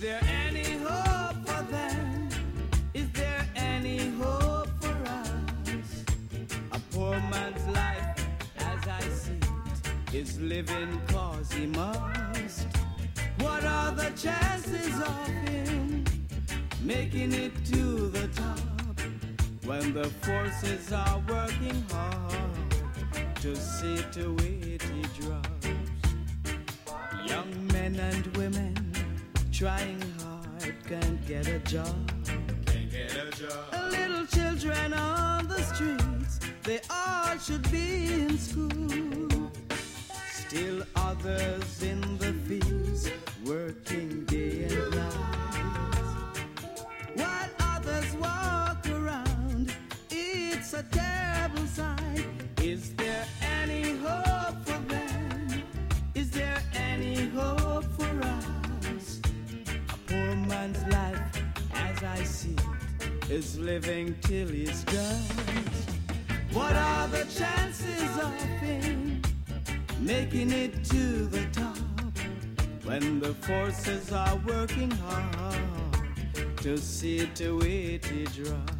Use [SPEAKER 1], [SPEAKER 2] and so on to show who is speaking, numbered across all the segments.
[SPEAKER 1] there any hope for them? Is there any hope for us? A poor man's life, as I see it, is living cause he must. What are the chances of him making it to the top when the forces are working hard to see to it he drops? Trying hard can't get a job.
[SPEAKER 2] Can't get a job.
[SPEAKER 1] Little children on the streets, they all should be in school. Still others is living till he's dead. What are the chances of him making it to the top when the forces are working hard to see to it he drops?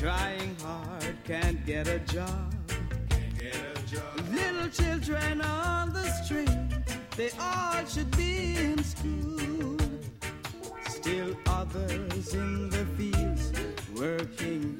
[SPEAKER 1] Trying hard can't get a job.
[SPEAKER 2] Can't get a job.
[SPEAKER 1] Little children on the street, they all should be in school. Still others in the fields, working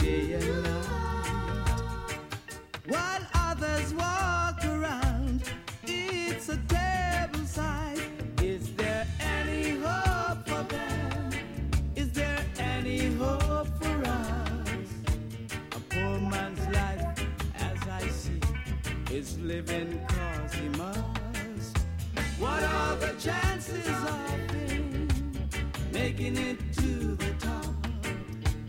[SPEAKER 1] is living cause he must. What are the chances of him making it to the top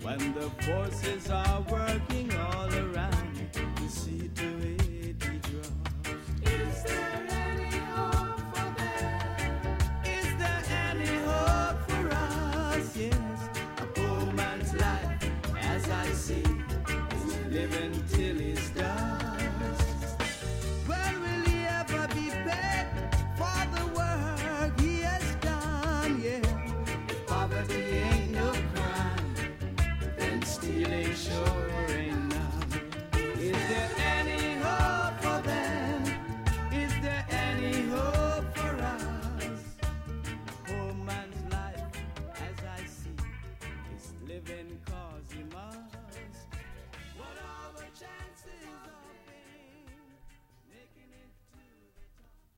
[SPEAKER 1] when the forces are working all around to see to it he drops? Is there any hope for them? Is there any hope for us? Yes, a poor man's life, as I see, is living till he's dust.